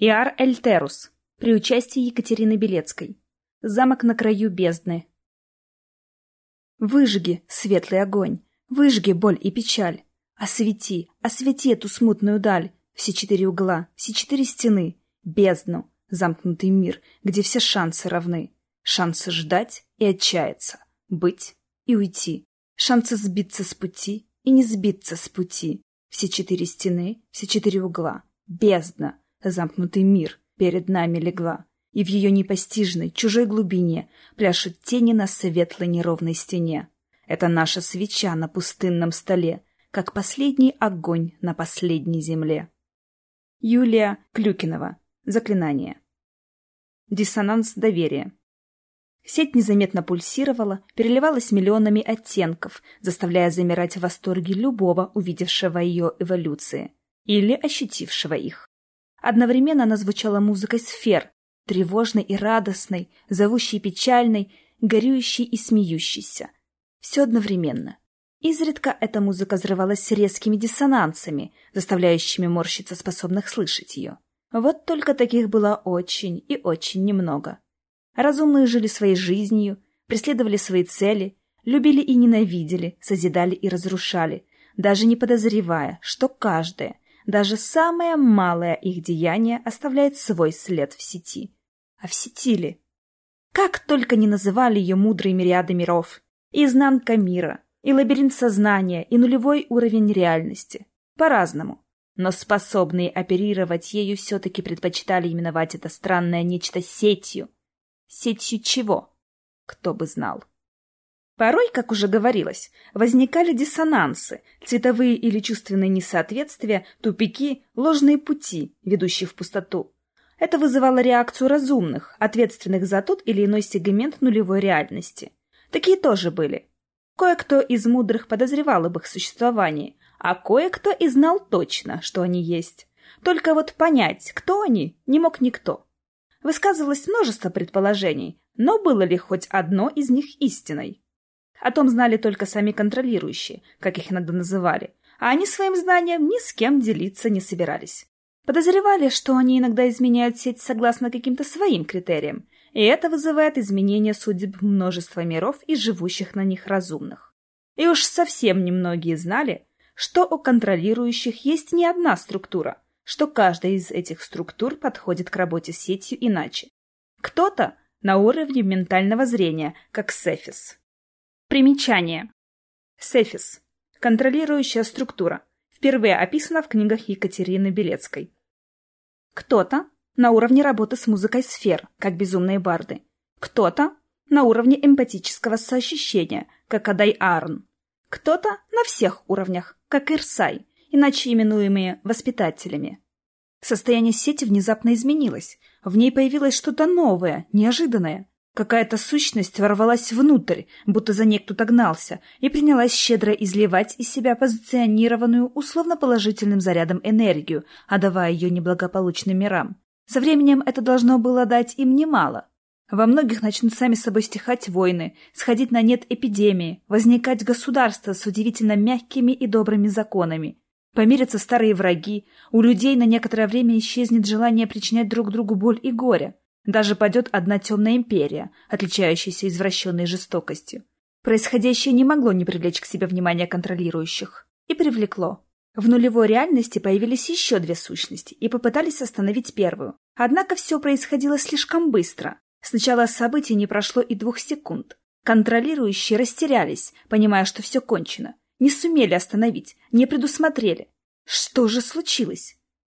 Иар Эльтерус. При участии Екатерины Белецкой. Замок на краю бездны. Выжги, светлый огонь, выжги боль и печаль. Освети, освети эту смутную даль, все четыре угла, все четыре стены, бездну, замкнутый мир, где все шансы равны. Шансы ждать и отчаяться, быть и уйти. Шансы сбиться с пути и не сбиться с пути. Все четыре стены, все четыре угла, бездна, замкнутый мир перед нами легла. И в ее непостижной, чужой глубине пляшут тени на светлой неровной стене. Это наша свеча на пустынном столе, как последний огонь на последней земле. Юлия Клюкинова. Заклинание. Диссонанс доверия. Сеть незаметно пульсировала, переливалась миллионами оттенков, заставляя замирать в восторге любого, увидевшего ее эволюции или ощутившего их. Одновременно она звучала музыкой сфер, тревожной и радостной, зовущей печальной, горюющей и смеющейся. Все одновременно. Изредка эта музыка взрывалась резкими диссонансами, заставляющими морщиться способных слышать ее. Вот только таких было очень и очень немного. Разумные жили своей жизнью, преследовали свои цели, любили и ненавидели, созидали и разрушали, даже не подозревая, что каждое, даже самое малое их деяние оставляет свой след в сети. А в сети ли? Как только не называли ее мудрые мириады миров, изнанка мира, и лабиринт сознания, и нулевой уровень реальности. По-разному. Но способные оперировать ею все-таки предпочитали именовать это странное нечто сетью. Сетью чего? Кто бы знал. Порой, как уже говорилось, возникали диссонансы, цветовые или чувственные несоответствия, тупики, ложные пути, ведущие в пустоту. Это вызывало реакцию разумных, ответственных за тот или иной сегмент нулевой реальности. Такие тоже были. Кое-кто из мудрых подозревал об их существовании, а кое-кто и знал точно, что они есть. Только вот понять, кто они, не мог никто. Высказывалось множество предположений, но было ли хоть одно из них истиной? О том знали только сами контролирующие, как их иногда называли, а они своим знанием ни с кем делиться не собирались. Подозревали, что они иногда изменяют сеть согласно каким-то своим критериям, и это вызывает изменение судеб множества миров и живущих на них разумных. И уж совсем немногие знали, что у контролирующих есть не одна структура, что каждая из этих структур подходит к работе с сетью иначе. Кто-то на уровне ментального зрения, как Сефис, Примечание. Сефис. Контролирующая структура. Впервые описана в книгах Екатерины Белецкой. Кто-то на уровне работы с музыкой сфер, как безумные барды. Кто-то на уровне эмпатического соощущения, как Адай Арн. Кто-то на всех уровнях, как Ирсай, иначе именуемые воспитателями. Состояние сети внезапно изменилось. В ней появилось что-то новое, неожиданное. Какая-то сущность ворвалась внутрь, будто за ней кто-то гнался, и принялась щедро изливать из себя позиционированную условно-положительным зарядом энергию, отдавая ее неблагополучным мирам. Со временем это должно было дать им немало. Во многих начнут сами собой стихать войны, сходить на нет эпидемии, возникать государства с удивительно мягкими и добрыми законами. Помирятся старые враги, у людей на некоторое время исчезнет желание причинять друг другу боль и горе. Даже падет одна темная империя, отличающаяся извращенной жестокостью. Происходящее не могло не привлечь к себе внимания контролирующих. И привлекло. В нулевой реальности появились еще две сущности и попытались остановить первую. Однако все происходило слишком быстро. Сначала событий не прошло и двух секунд. Контролирующие растерялись, понимая, что все кончено. Не сумели остановить, не предусмотрели. Что же случилось?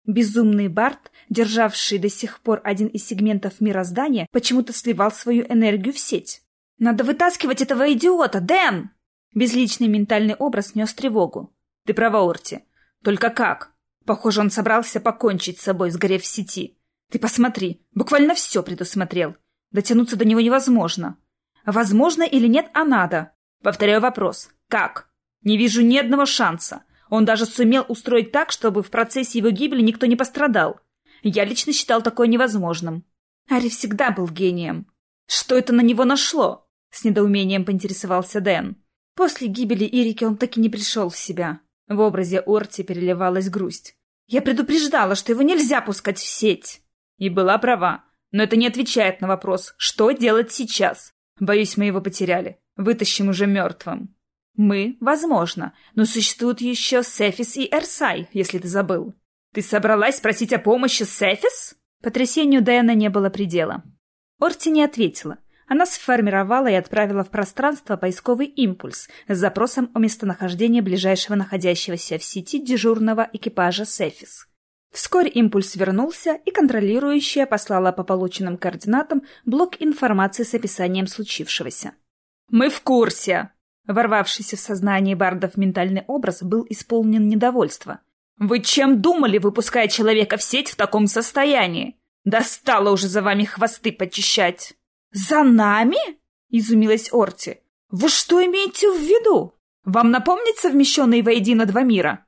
Безумный Барт, державший до сих пор один из сегментов мироздания, почему-то сливал свою энергию в сеть. «Надо вытаскивать этого идиота, Дэн!» Безличный ментальный образ нес тревогу. «Ты права, Орти. Только как? Похоже, он собрался покончить с собой, сгорев в сети. Ты посмотри, буквально все предусмотрел. Дотянуться до него невозможно. Возможно или нет, а надо. Повторяю вопрос. Как? Не вижу ни одного шанса. Он даже сумел устроить так, чтобы в процессе его гибели никто не пострадал. Я лично считал такое невозможным. Ари всегда был гением. Что это на него нашло? С недоумением поинтересовался Дэн. После гибели Ирики он так и не пришел в себя. В образе Орти переливалась грусть. Я предупреждала, что его нельзя пускать в сеть. И была права. Но это не отвечает на вопрос, что делать сейчас. Боюсь, мы его потеряли. Вытащим уже мертвым. Мы, возможно, но существуют еще Сефис и Эрсай, если ты забыл. Ты собралась просить о помощи Сефис? Потрясению Дэна не было предела. Орти не ответила. Она сформировала и отправила в пространство поисковый импульс с запросом о местонахождении ближайшего находящегося в сети дежурного экипажа Сефис. Вскоре импульс вернулся, и контролирующая послала по полученным координатам блок информации с описанием случившегося. «Мы в курсе!» Ворвавшийся в сознание Бардов ментальный образ был исполнен недовольства. «Вы чем думали, выпуская человека в сеть в таком состоянии? Достало уже за вами хвосты почищать!» «За нами?» — изумилась Орти. «Вы что имеете в виду? Вам напомнить совмещенные воедино два мира?»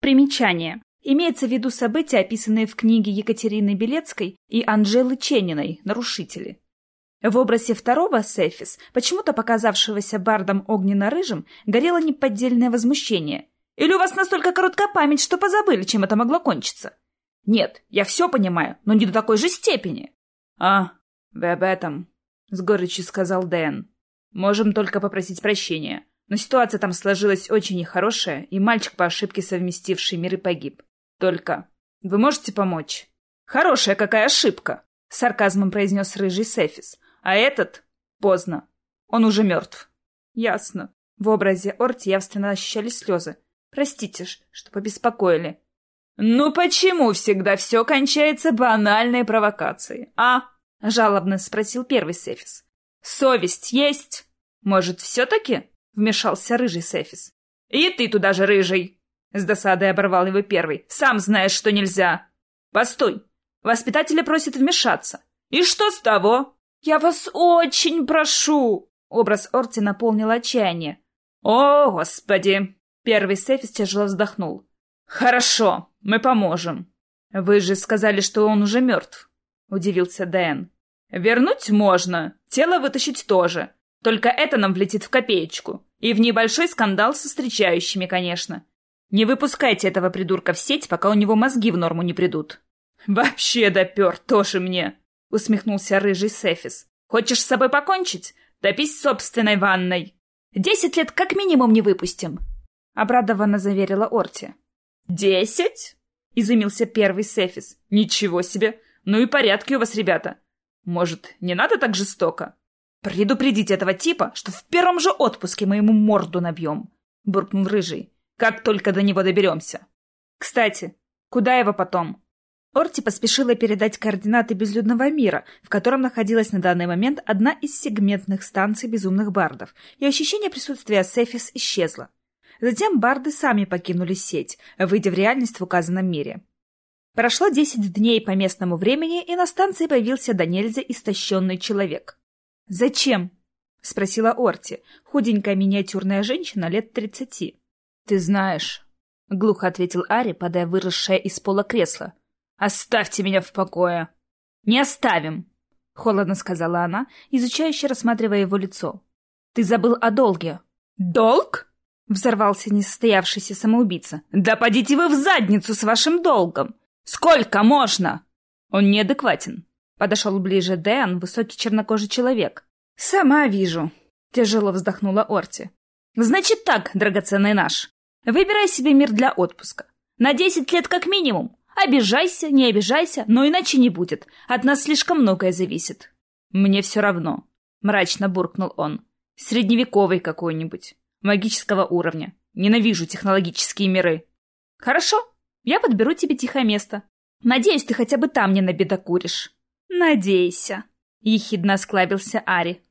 Примечание. Имеется в виду события, описанные в книге Екатерины Белецкой и Анжелы Чениной «Нарушители». В образе второго Сефис, почему-то показавшегося бардом огненно-рыжим, горело неподдельное возмущение. «Или у вас настолько короткая память, что позабыли, чем это могло кончиться?» «Нет, я все понимаю, но не до такой же степени». «А, вы об этом», — с горечью сказал Дэн. «Можем только попросить прощения, но ситуация там сложилась очень нехорошая, и мальчик по ошибке совместивший миры погиб. Только вы можете помочь? Хорошая какая ошибка, сарказмом произнес рыжий Сефис. А этот? Поздно. Он уже мертв. Ясно. В образе Орти явственно ощущались слезы. Простите ж, что побеспокоили. «Ну почему всегда все кончается банальной провокацией, а?» — жалобно спросил первый Сефис. «Совесть есть? Может, все-таки?» — вмешался рыжий Сефис. «И ты туда же, рыжий!» С досадой оборвал его первый. «Сам знаешь, что нельзя!» «Постой! Воспитатели просят вмешаться!» «И что с того?» «Я вас очень прошу!» Образ Орти наполнил отчаяние. «О, Господи!» Первый Сефис тяжело вздохнул. «Хорошо, мы поможем. Вы же сказали, что он уже мертв», — удивился Дэн. «Вернуть можно, тело вытащить тоже. Только это нам влетит в копеечку. И в небольшой скандал со встречающими, конечно. Не выпускайте этого придурка в сеть, пока у него мозги в норму не придут. Вообще допер, тоже мне, усмехнулся рыжий Сефис. Хочешь с собой покончить? Топись собственной ванной. Десять лет как минимум не выпустим, обрадованно заверила Орти. Десять? Изумился первый Сефис. Ничего себе! Ну и порядки у вас, ребята. Может, не надо так жестоко? Предупредить этого типа, что в первом же отпуске мы ему морду набьем, буркнул рыжий. Как только до него доберемся. Кстати, куда его потом? Орти поспешила передать координаты безлюдного мира, в котором находилась на данный момент одна из сегментных станций безумных бардов, и ощущение присутствия Сефис исчезло. Затем барды сами покинули сеть, выйдя в реальность в указанном мире. Прошло десять дней по местному времени, и на станции появился до нельзя истощенный человек. «Зачем?» — спросила Орти, худенькая миниатюрная женщина лет тридцати. «Ты знаешь», — глухо ответил Ари, падая выросшее из пола кресло. «Оставьте меня в покое!» «Не оставим!» — холодно сказала она, изучающе рассматривая его лицо. «Ты забыл о долге». «Долг?» — взорвался несостоявшийся самоубийца. «Да подите вы в задницу с вашим долгом! Сколько можно?» «Он неадекватен», — подошел ближе Дэн, высокий чернокожий человек. «Сама вижу», — тяжело вздохнула Орти. «Значит так, драгоценный наш. Выбирай себе мир для отпуска. На десять лет как минимум. Обижайся, не обижайся, но иначе не будет. От нас слишком многое зависит». «Мне все равно», — мрачно буркнул он. «Средневековый какой-нибудь. Магического уровня. Ненавижу технологические миры». «Хорошо, я подберу тебе тихое место. Надеюсь, ты хотя бы там не набедокуришь». «Надейся», — ехидно осклабился Ари.